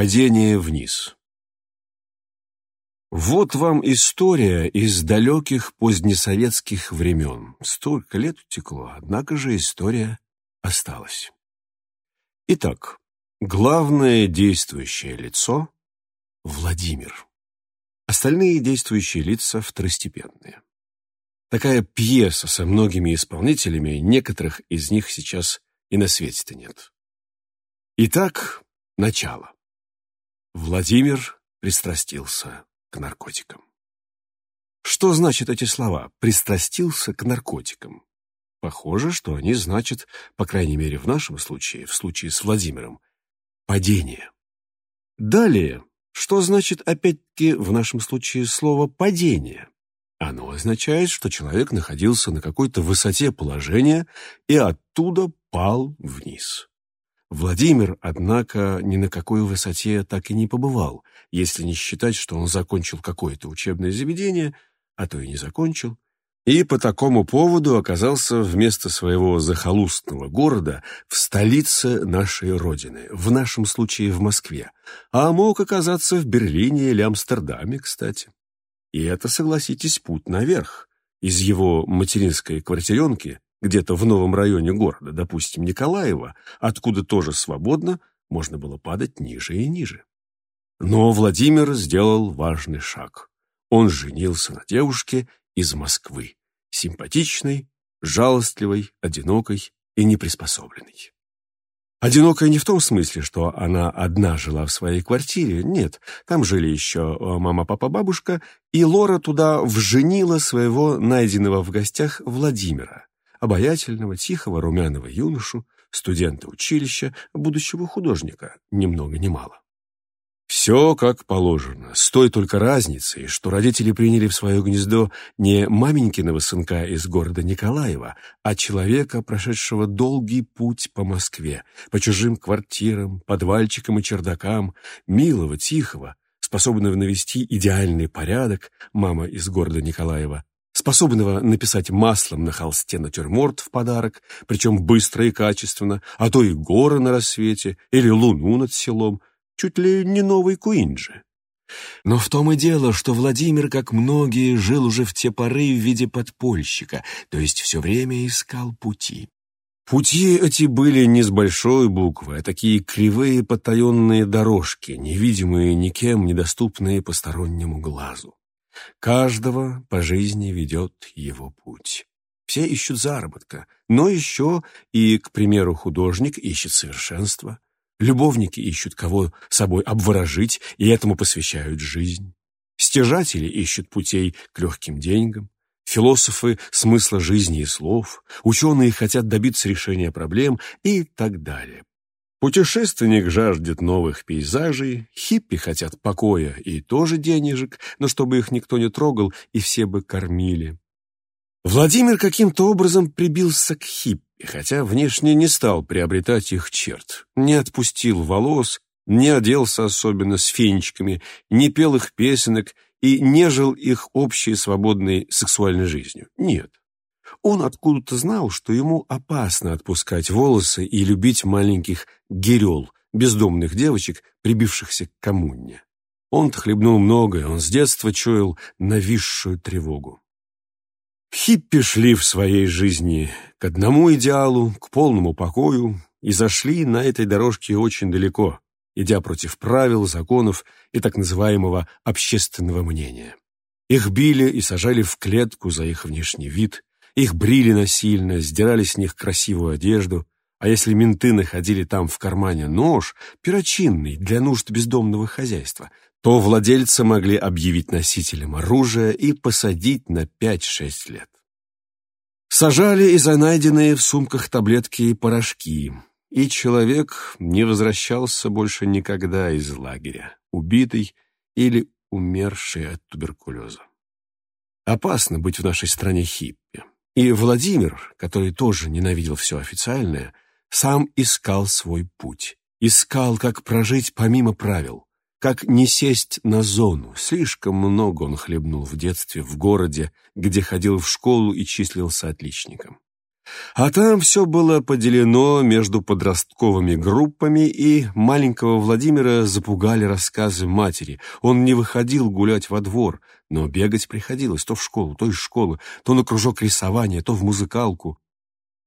Падение вниз. Вот вам история из далеких позднесоветских времен. Столько лет утекло, однако же история осталась. Итак, главное действующее лицо — Владимир. Остальные действующие лица второстепенные. Такая пьеса со многими исполнителями, некоторых из них сейчас и на свете-то нет. Итак, начало. Владимир пристрастился к наркотикам. Что значат эти слова «пристрастился к наркотикам»? Похоже, что они значат, по крайней мере в нашем случае, в случае с Владимиром, падение. Далее, что значит опять-таки в нашем случае слово «падение»? Оно означает, что человек находился на какой-то высоте положения и оттуда пал вниз. Владимир, однако, ни на какой высоте так и не побывал, если не считать, что он закончил какое-то учебное заведение, а то и не закончил, и по такому поводу оказался вместо своего захолустного города в столице нашей Родины, в нашем случае в Москве, а мог оказаться в Берлине или Амстердаме, кстати. И это, согласитесь, путь наверх. Из его материнской квартиренки где-то в новом районе города, допустим, Николаева, откуда тоже свободно можно было падать ниже и ниже. Но Владимир сделал важный шаг. Он женился на девушке из Москвы, симпатичной, жалостливой, одинокой и неприспособленной. Одинокая не в том смысле, что она одна жила в своей квартире, нет, там жили еще э, мама, папа, бабушка, и Лора туда вженила своего найденного в гостях Владимира, обаятельного, тихого, румяного юношу, студента училища, будущего художника, ни много ни мало. Все как положено, с той только разницей, что родители приняли в свое гнездо не маменькиного сынка из города Николаева, а человека, прошедшего долгий путь по Москве, по чужим квартирам, подвальчикам и чердакам, милого, тихого, способного навести идеальный порядок, мама из города Николаева, способного написать маслом на холсте натюрморт в подарок, причем быстро и качественно, а то и горы на рассвете или луну над селом, чуть ли не новый Куинджи. Но в том и дело, что Владимир, как многие, жил уже в те поры в виде подпольщика, то есть все время искал пути. Пути эти были не с большой буквы, а такие кривые потаенные дорожки, невидимые никем, недоступные постороннему глазу. Каждого по жизни ведет его путь. Все ищут заработка, но еще и, к примеру, художник ищет совершенства. Любовники ищут кого собой обворожить и этому посвящают жизнь. Стяжатели ищут путей к легким деньгам. Философы — смысла жизни и слов. Ученые хотят добиться решения проблем и так далее. Путешественник жаждет новых пейзажей, хиппи хотят покоя и тоже денежек, но чтобы их никто не трогал и все бы кормили. Владимир каким-то образом прибился к хиппи, хотя внешне не стал приобретать их черт, не отпустил волос, не оделся особенно с фенечками, не пел их песенок и не жил их общей свободной сексуальной жизнью. Нет. Он откуда-то знал, что ему опасно отпускать волосы и любить маленьких герел, бездомных девочек, прибившихся к коммуне. Он-то хлебнул многое, он с детства чуял нависшую тревогу. Хиппи шли в своей жизни к одному идеалу, к полному покою, и зашли на этой дорожке очень далеко, идя против правил, законов и так называемого общественного мнения. Их били и сажали в клетку за их внешний вид, их брили насильно, сдирали с них красивую одежду, а если менты находили там в кармане нож, перочинный для нужд бездомного хозяйства, то владельца могли объявить носителем оружия и посадить на 5-6 лет. Сажали и за найденные в сумках таблетки и порошки, и человек не возвращался больше никогда из лагеря, убитый или умерший от туберкулеза. Опасно быть в нашей стране хиппи. И Владимир, который тоже ненавидел все официальное, сам искал свой путь. Искал, как прожить помимо правил, как не сесть на зону. Слишком много он хлебнул в детстве в городе, где ходил в школу и числился отличником. А там все было поделено между подростковыми группами, и маленького Владимира запугали рассказы матери. Он не выходил гулять во двор, но бегать приходилось то в школу, то из школы, то на кружок рисования, то в музыкалку.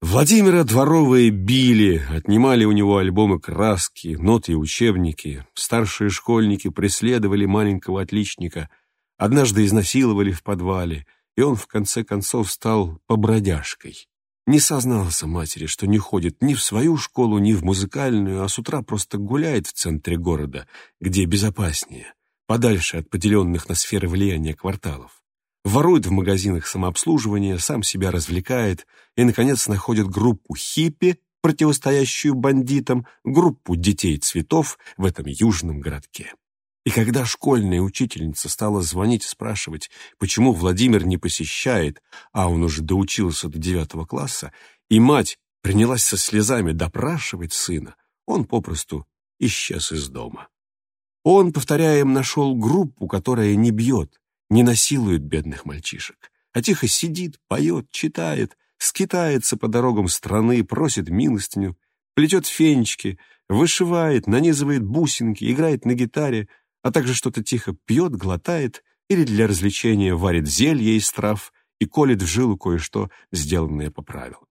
Владимира дворовые били, отнимали у него альбомы краски, ноты и учебники. Старшие школьники преследовали маленького отличника. Однажды изнасиловали в подвале, и он в конце концов стал побродяжкой. Не сознался матери, что не ходит ни в свою школу, ни в музыкальную, а с утра просто гуляет в центре города, где безопаснее, подальше от поделенных на сферы влияния кварталов. Ворует в магазинах самообслуживания, сам себя развлекает и, наконец, находит группу хиппи, противостоящую бандитам, группу детей цветов в этом южном городке. И когда школьная учительница стала звонить и спрашивать, почему Владимир не посещает, а он уже доучился до девятого класса, и мать принялась со слезами допрашивать сына, он попросту исчез из дома. Он, повторяем, нашел группу, которая не бьет, не насилует бедных мальчишек, а тихо сидит, поет, читает, скитается по дорогам страны, просит милостыню, плетет фенечки, вышивает, нанизывает бусинки, играет на гитаре — а также что-то тихо пьет, глотает или для развлечения варит зелье из трав и колет в жилу кое-что, сделанное по правилам.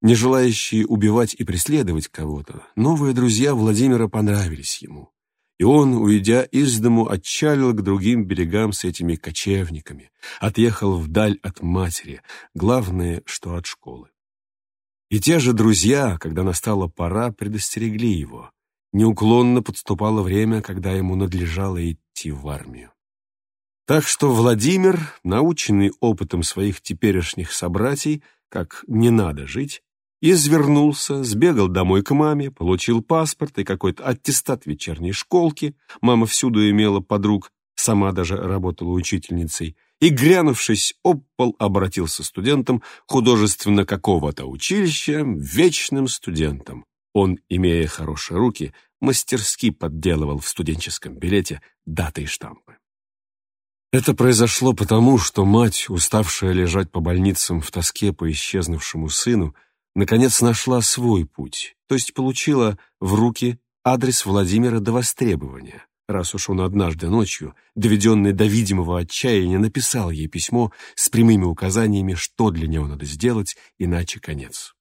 Не желающие убивать и преследовать кого-то, новые друзья Владимира понравились ему, и он, уйдя из дому, отчалил к другим берегам с этими кочевниками, отъехал вдаль от матери, главное, что от школы. И те же друзья, когда настала пора, предостерегли его. Неуклонно подступало время, когда ему надлежало идти в армию. Так что Владимир, наученный опытом своих теперешних собратьей, как не надо жить, извернулся, сбегал домой к маме, получил паспорт и какой-то аттестат вечерней школки, мама всюду имела подруг, сама даже работала учительницей, и, грянувшись об пол, обратился студентом художественно какого-то училища, вечным студентом. Он, имея хорошие руки, мастерски подделывал в студенческом билете даты и штампы. Это произошло потому, что мать, уставшая лежать по больницам в тоске по исчезнувшему сыну, наконец нашла свой путь, то есть получила в руки адрес Владимира до востребования, раз уж он однажды ночью, доведенный до видимого отчаяния, написал ей письмо с прямыми указаниями, что для него надо сделать, иначе конец.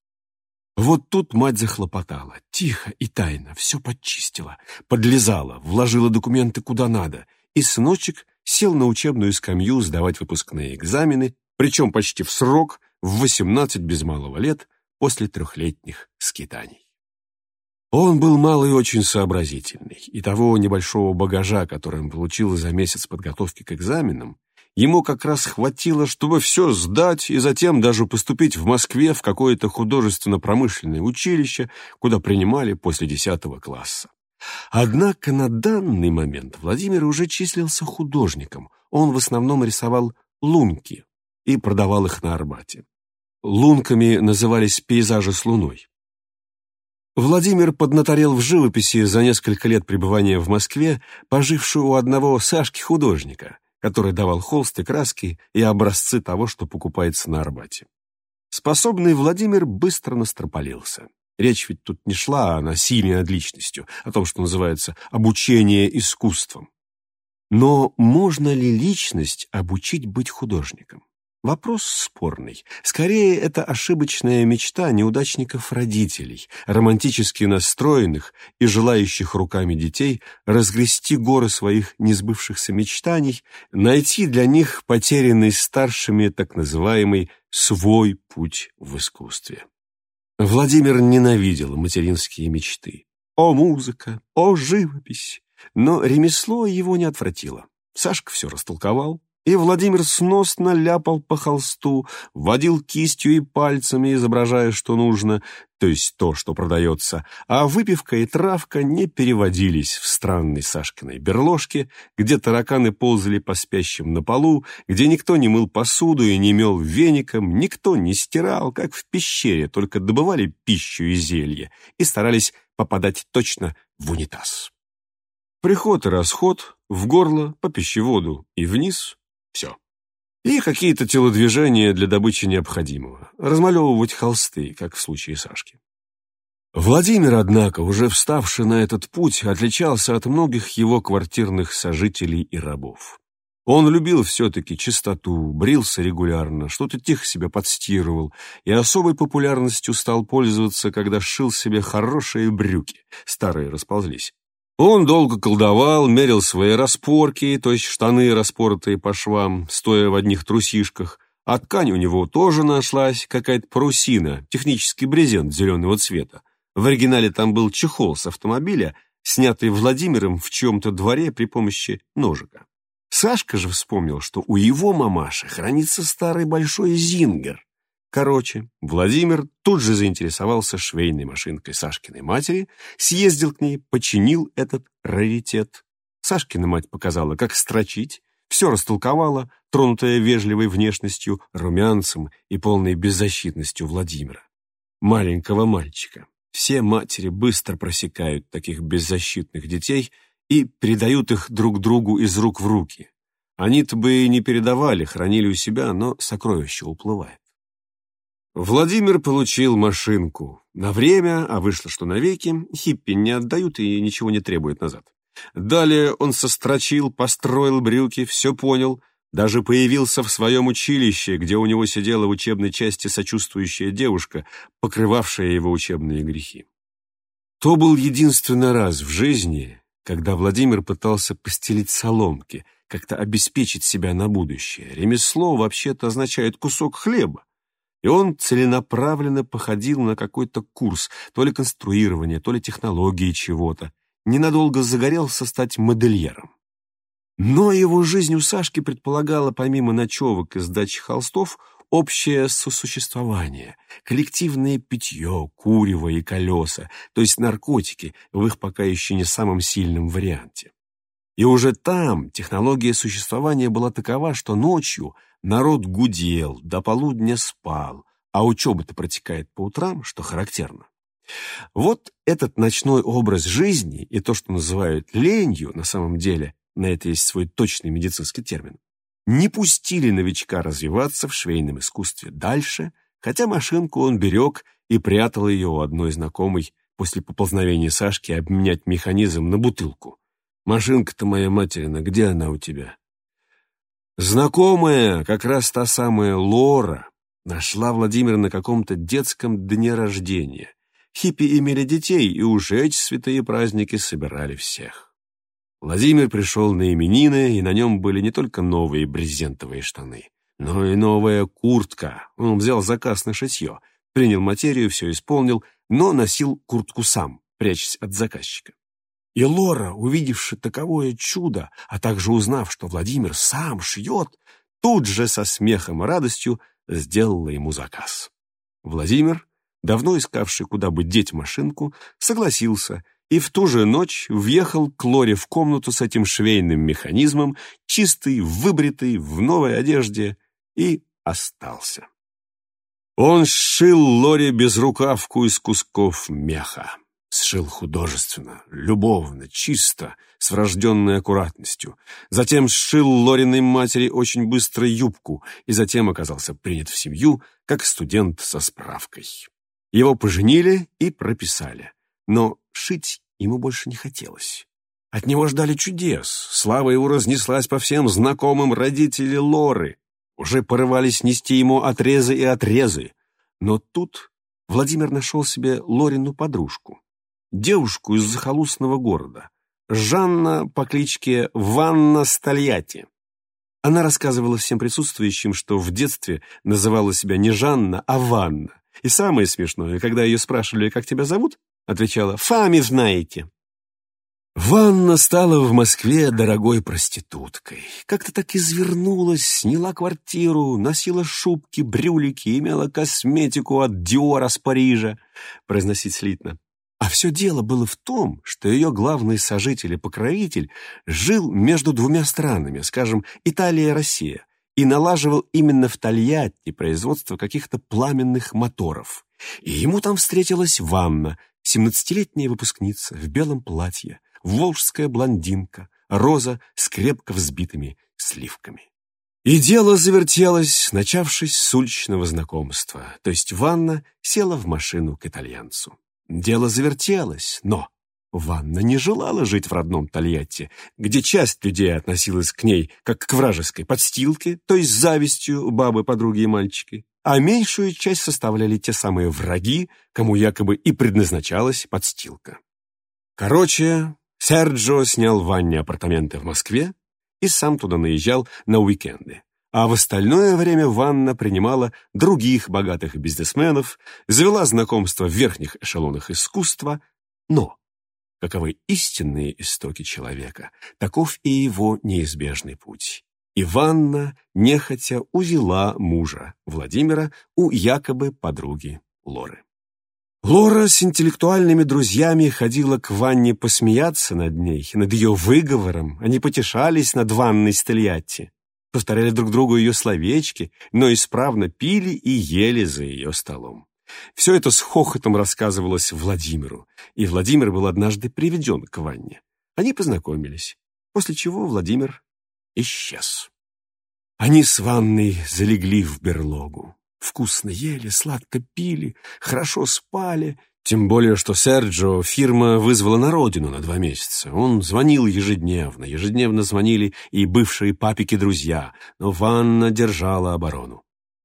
Вот тут мать захлопотала, тихо и тайно, все подчистила, подлезала, вложила документы куда надо, и сыночек сел на учебную скамью сдавать выпускные экзамены, причем почти в срок, в 18 без малого лет, после трехлетних скитаний. Он был малый и очень сообразительный, и того небольшого багажа, который он получил за месяц подготовки к экзаменам, ему как раз хватило, чтобы все сдать и затем даже поступить в Москве в какое-то художественно-промышленное училище, куда принимали после десятого класса. Однако на данный момент Владимир уже числился художником. Он в основном рисовал лунки и продавал их на Арбате. Лунками назывались пейзажи с луной. Владимир поднаторел в живописи за несколько лет пребывания в Москве, пожившую у одного Сашки-художника, который давал холсты, краски и образцы того, что покупается на Арбате. Способный Владимир быстро настропалился. Речь ведь тут не шла о насилии над личностью, о том, что называется обучение искусством. Но можно ли личность обучить быть художником? Вопрос спорный. Скорее, это ошибочная мечта неудачников-родителей, романтически настроенных и желающих руками детей разгрести горы своих несбывшихся мечтаний, найти для них потерянный старшими так называемый «свой путь в искусстве». Владимир ненавидел материнские мечты. О, музыка! О, живопись! Но ремесло его не отвратило. Сашка все растолковал, и Владимир сносно ляпал по холсту, водил кистью и пальцами, изображая, что нужно, то есть то, что продается, а выпивка и травка не переводились в странной Сашкиной берложке, где тараканы ползали по спящим на полу, где никто не мыл посуду и не мел веником, никто не стирал, как в пещере, только добывали пищу и зелье и старались попадать точно в унитаз. Приход и расход, в горло, по пищеводу и вниз все. и какие-то телодвижения для добычи необходимого, размалевывать холсты, как в случае Сашки. Владимир, однако, уже вставший на этот путь, отличался от многих его квартирных сожителей и рабов. Он любил все-таки чистоту, брился регулярно, что-то тихо себя подстирывал и особой популярностью стал пользоваться, когда шил себе хорошие брюки, старые расползлись. Он долго колдовал, мерил свои распорки, то есть штаны, распоротые по швам, стоя в одних трусишках, а ткань у него тоже нашлась, какая-то парусина, технический брезент зеленого цвета. В оригинале там был чехол с автомобиля, снятый Владимиром в чьем-то дворе при помощи ножика. Сашка же вспомнил, что у его мамаши хранится старый большой зингер. Короче, Владимир тут же заинтересовался швейной машинкой Сашкиной матери, съездил к ней, починил этот раритет. Сашкина мать показала, как строчить, все растолковала, тронутая вежливой внешностью, румянцем и полной беззащитностью Владимира. Маленького мальчика. Все матери быстро просекают таких беззащитных детей – и передают их друг другу из рук в руки. Они-то бы и не передавали, хранили у себя, но сокровище уплывает. Владимир получил машинку. На время, а вышло, что навеки, хиппи не отдают и ничего не требуют назад. Далее он сострочил, построил брюки, все понял, даже появился в своем училище, где у него сидела в учебной части сочувствующая девушка, покрывавшая его учебные грехи. То был единственный раз в жизни, когда Владимир пытался постелить соломки, как-то обеспечить себя на будущее. Ремесло вообще-то означает кусок хлеба. И он целенаправленно походил на какой-то курс, то ли конструирования, то ли технологии чего-то. Ненадолго загорелся стать модельером. Но его жизнь у Сашки предполагала, помимо ночевок и сдачи холстов, общее сосуществование, коллективное питье, курево и колеса, то есть наркотики в их пока еще не самом сильном варианте. И уже там технология существования была такова, что ночью народ гудел, до полудня спал, а учеба-то протекает по утрам, что характерно. Вот этот ночной образ жизни и то, что называют ленью, на самом деле, на это есть свой точный медицинский термин, не пустили новичка развиваться в швейном искусстве дальше, хотя машинку он берег и прятал ее у одной знакомой после поползновения Сашки обменять механизм на бутылку. «Машинка-то моя материна, где она у тебя?» Знакомая, как раз та самая Лора, нашла Владимира на каком-то детском дне рождения. Хиппи имели детей, и уже эти святые праздники собирали всех. Владимир пришел на именины, и на нем были не только новые брезентовые штаны, но и новая куртка. Он взял заказ на шитье, принял материю, все исполнил, но носил куртку сам, прячась от заказчика. И Лора, увидевши таковое чудо, а также узнав, что Владимир сам шьет, тут же со смехом и радостью сделала ему заказ. Владимир, давно искавший, куда бы деть машинку, согласился — и в ту же ночь въехал к Лоре в комнату с этим швейным механизмом, чистый, выбритый, в новой одежде, и остался. Он сшил Лоре безрукавку из кусков меха. Сшил художественно, любовно, чисто, с врожденной аккуратностью. Затем сшил Лориной матери очень быстро юбку и затем оказался принят в семью как студент со справкой. Его поженили и прописали. Но шить ему больше не хотелось. От него ждали чудес. Слава его разнеслась по всем знакомым родители Лоры. Уже порывались нести ему отрезы и отрезы. Но тут Владимир нашел себе Лорину подружку. Девушку из захолустного города. Жанна по кличке Ванна Стальяти. Она рассказывала всем присутствующим, что в детстве называла себя не Жанна, а Ванна. И самое смешное, когда ее спрашивали, как тебя зовут, отвечала, «Фами знаете». Ванна стала в Москве дорогой проституткой. Как-то так извернулась, сняла квартиру, носила шубки, брюлики, имела косметику от Диора с Парижа, произносить слитно. А все дело было в том, что ее главный сожитель и покровитель жил между двумя странами, скажем, Италия и Россия, и налаживал именно в Тольятти производство каких-то пламенных моторов. И ему там встретилась Ванна, Семнадцатилетняя выпускница в белом платье, волжская блондинка, роза с крепко взбитыми сливками. И дело завертелось, начавшись с уличного знакомства, то есть Ванна села в машину к итальянцу. Дело завертелось, но Ванна не желала жить в родном Тольятти, где часть людей относилась к ней как к вражеской подстилке, то есть завистью бабы, подруги и мальчики, а меньшую часть составляли те самые враги, кому якобы и предназначалась подстилка. Короче, Серджио снял Ванне апартаменты в Москве и сам туда наезжал на уикенды. А в остальное время Ванна принимала других богатых бизнесменов, завела знакомства в верхних эшелонах искусства, но каковы истинные истоки человека, таков и его неизбежный путь. И Ванна нехотя узела мужа Владимира у якобы подруги Лоры. Лора с интеллектуальными друзьями ходила к Ванне посмеяться над ней, над ее выговором. Они потешались над Ванной Стельятти, повторяли друг другу ее словечки, но исправно пили и ели за ее столом. Все это с хохотом рассказывалось Владимиру, и Владимир был однажды приведен к Ванне. Они познакомились, после чего Владимир исчез. Они с Ванной залегли в берлогу. Вкусно ели, сладко пили, хорошо спали. Тем более, что Серджо фирма вызвала на родину на два месяца. Он звонил ежедневно, ежедневно звонили и бывшие папики-друзья, но Ванна держала оборону.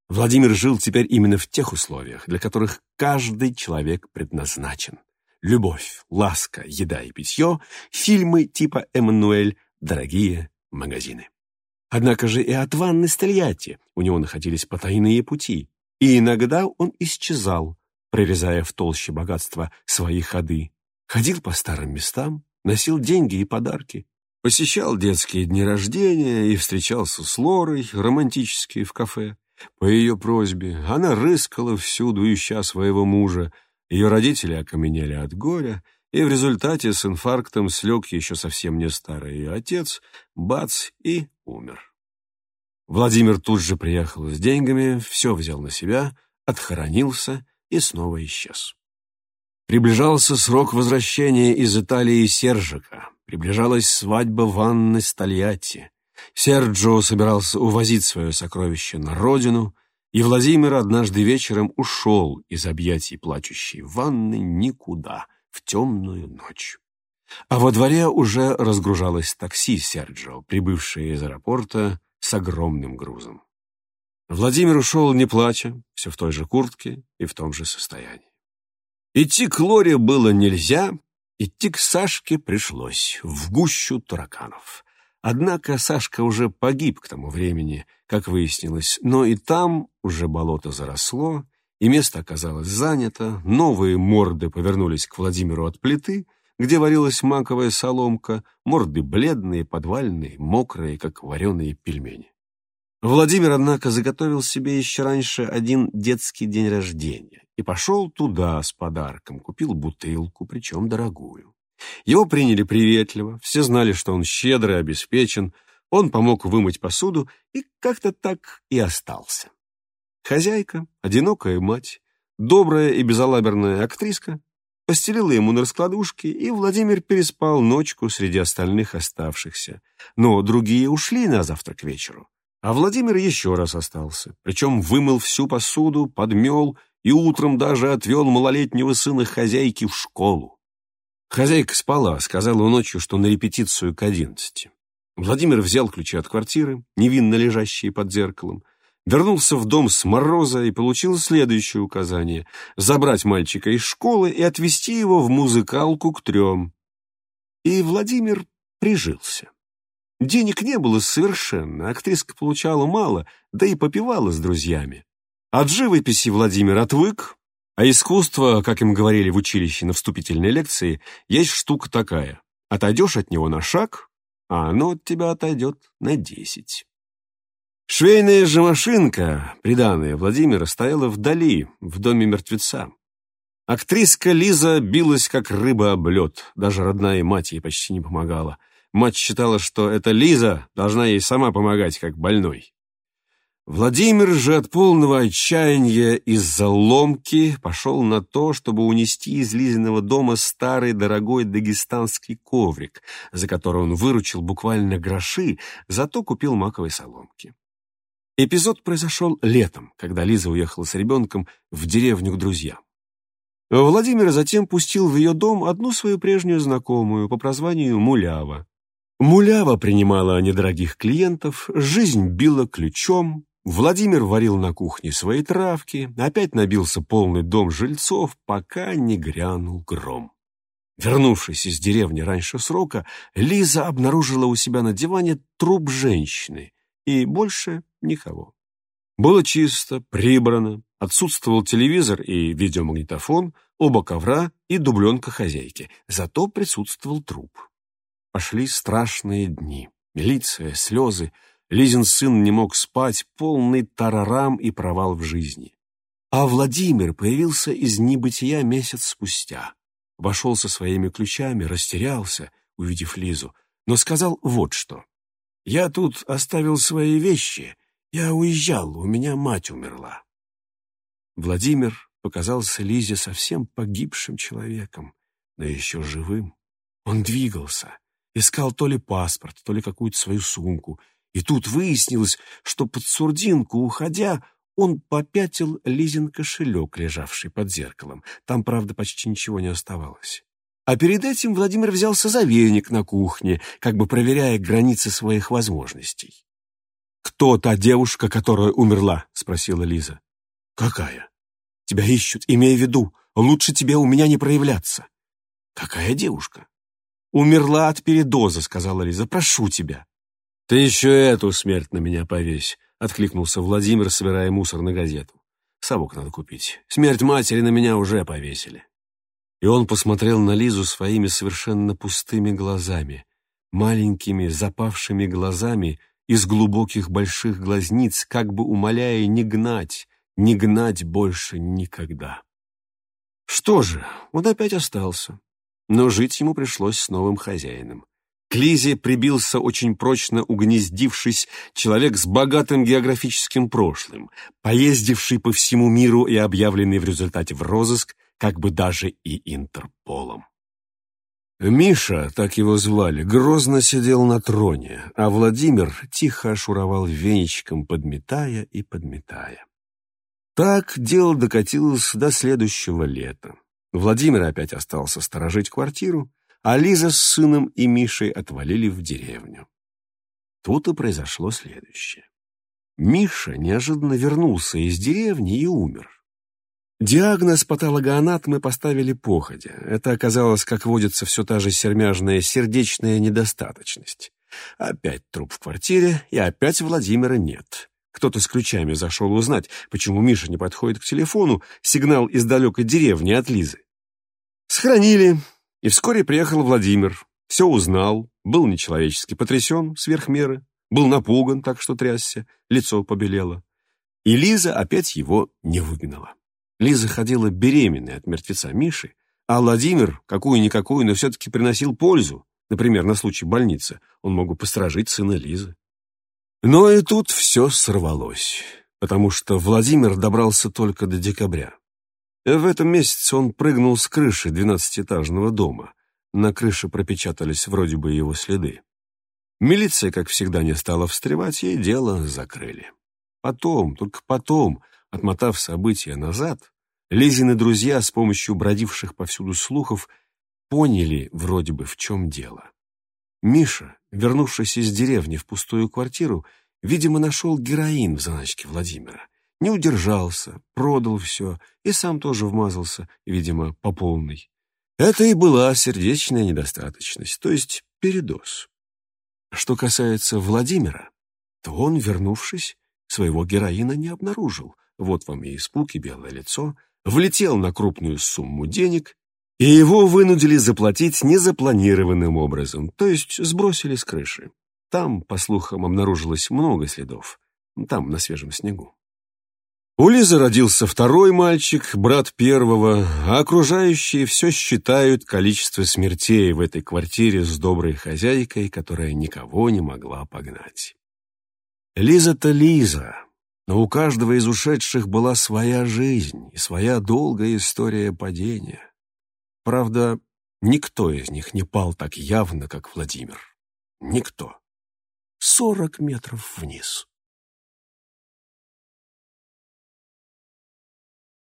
Владимир жил теперь именно в тех условиях, для которых каждый человек предназначен. Любовь, ласка, еда и питье, фильмы типа «Эммануэль», дорогие магазины. Однако же и от ванны Стельятти у него находились потайные пути, и иногда он исчезал, прорезая в толще богатства свои ходы. Ходил по старым местам, носил деньги и подарки, посещал детские дни рождения и встречался с Лорой романтически в кафе. По ее просьбе она рыскала всюду, ища своего мужа. Ее родители окаменели от горя, и в результате с инфарктом слег еще совсем не старый ее отец, бац, и умер. Владимир тут же приехал с деньгами, все взял на себя, отхоронился и снова исчез. Приближался срок возвращения из Италии Сержика, приближалась свадьба Ванны Стальятти. Серджио собирался увозить свое сокровище на родину, и Владимир однажды вечером ушел из объятий плачущей Ванны никуда, в темную ночь. А во дворе уже разгружалось такси Серджио, прибывшее из аэропорта с огромным грузом. Владимир ушел не плача, все в той же куртке и в том же состоянии. Идти к Лоре было нельзя, идти к Сашке пришлось, в гущу тараканов. Однако Сашка уже погиб к тому времени, как выяснилось, но и там уже болото заросло, и место оказалось занято, новые морды повернулись к Владимиру от плиты, где варилась маковая соломка, морды бледные, подвальные, мокрые, как вареные пельмени. Владимир, однако, заготовил себе еще раньше один детский день рождения и пошел туда с подарком, купил бутылку, причем дорогую. Его приняли приветливо, все знали, что он щедрый, обеспечен, он помог вымыть посуду и как-то так и остался. Хозяйка, одинокая мать, добрая и безалаберная актриска постелила ему на раскладушке, и Владимир переспал ночку среди остальных оставшихся. Но другие ушли на завтрак к вечеру, а Владимир еще раз остался, причем вымыл всю посуду, подмел и утром даже отвел малолетнего сына хозяйки в школу. Хозяйка спала, сказала ночью, что на репетицию к одиннадцати. Владимир взял ключи от квартиры, невинно лежащие под зеркалом, вернулся в дом с мороза и получил следующее указание — забрать мальчика из школы и отвезти его в музыкалку к трем. И Владимир прижился. Денег не было совершенно, актриска получала мало, да и попивала с друзьями. От живописи Владимир отвык, а искусство, как им говорили в училище на вступительной лекции, есть штука такая. Отойдешь от него на шаг, а оно от тебя отойдет на десять. Швейная же машинка, приданная Владимира, стояла вдали, в доме мертвеца. Актриска Лиза билась, как рыба об лед, даже родная мать ей почти не помогала. Мать считала, что эта Лиза должна ей сама помогать, как больной. Владимир же от полного отчаяния из-за ломки пошел на то, чтобы унести из Лизиного дома старый дорогой дагестанский коврик, за который он выручил буквально гроши, зато купил маковой соломки. Эпизод произошел летом, когда Лиза уехала с ребенком в деревню к друзьям. Владимир затем пустил в ее дом одну свою прежнюю знакомую по прозванию Мулява. Мулява принимала недорогих клиентов, жизнь била ключом, Владимир варил на кухне свои травки, опять набился полный дом жильцов, пока не грянул гром. Вернувшись из деревни раньше срока, Лиза обнаружила у себя на диване труп женщины и больше никого. Было чисто, прибрано, отсутствовал телевизор и видеомагнитофон, оба ковра и дубленка хозяйки, зато присутствовал труп. Пошли страшные дни, милиция, слезы, Лизин сын не мог спать, полный тарарам и провал в жизни. А Владимир появился из небытия месяц спустя. Вошел со своими ключами, растерялся, увидев Лизу, но сказал вот что. «Я тут оставил свои вещи. Я уезжал, у меня мать умерла». Владимир показался Лизе совсем погибшим человеком, но еще живым. Он двигался, искал то ли паспорт, то ли какую-то свою сумку — и тут выяснилось, что под сурдинку, уходя, он попятил Лизин кошелек, лежавший под зеркалом. Там, правда, почти ничего не оставалось. А перед этим Владимир взялся за веник на кухне, как бы проверяя границы своих возможностей. «Кто та девушка, которая умерла?» — спросила Лиза. «Какая?» «Тебя ищут, имея в виду. Лучше тебе у меня не проявляться». «Какая девушка?» «Умерла от передоза», — сказала Лиза. «Прошу тебя». «Ты еще эту смерть на меня повесь», — откликнулся Владимир, собирая мусор на газету. «Совок надо купить. Смерть матери на меня уже повесили». И он посмотрел на Лизу своими совершенно пустыми глазами, маленькими запавшими глазами из глубоких больших глазниц, как бы умоляя не гнать, не гнать больше никогда. Что же, он опять остался, но жить ему пришлось с новым хозяином. К Лизе прибился очень прочно угнездившись человек с богатым географическим прошлым, поездивший по всему миру и объявленный в результате в розыск, как бы даже и Интерполом. Миша, так его звали, грозно сидел на троне, а Владимир тихо ошуровал веничком, подметая и подметая. Так дело докатилось до следующего лета. Владимир опять остался сторожить квартиру, а Лиза с сыном и Мишей отвалили в деревню. Тут и произошло следующее. Миша неожиданно вернулся из деревни и умер. Диагноз патологоанатомы поставили походя. Это оказалось, как водится, все та же сермяжная сердечная недостаточность. Опять труп в квартире, и опять Владимира нет. Кто-то с ключами зашел узнать, почему Миша не подходит к телефону, сигнал из далекой деревни от Лизы. Схоронили, и вскоре приехал Владимир, все узнал, был нечеловечески потрясен сверх меры, был напуган так, что трясся, лицо побелело. И Лиза опять его не выгнала. Лиза ходила беременной от мертвеца Миши, а Владимир, какую-никакую, но все-таки приносил пользу. Например, на случай больницы он мог бы постражить сына Лизы. Но и тут все сорвалось, потому что Владимир добрался только до декабря. В этом месяце он прыгнул с крыши двенадцатиэтажного дома. На крыше пропечатались вроде бы его следы. Милиция, как всегда, не стала встревать, ей дело закрыли. Потом, только потом, отмотав события назад, Лизины друзья с помощью бродивших повсюду слухов поняли вроде бы в чем дело. Миша, вернувшись из деревни в пустую квартиру, видимо, нашел героин в заначке Владимира не удержался, продал все и сам тоже вмазался, видимо, по полной. Это и была сердечная недостаточность, то есть передоз. Что касается Владимира, то он, вернувшись, своего героина не обнаружил. Вот вам и испуг, и белое лицо. Влетел на крупную сумму денег, и его вынудили заплатить незапланированным образом, то есть сбросили с крыши. Там, по слухам, обнаружилось много следов. Там, на свежем снегу. У Лизы родился второй мальчик, брат первого, а окружающие все считают количество смертей в этой квартире с доброй хозяйкой, которая никого не могла погнать. Лиза-то Лиза, но у каждого из ушедших была своя жизнь и своя долгая история падения. Правда, никто из них не пал так явно, как Владимир. Никто. Сорок метров вниз.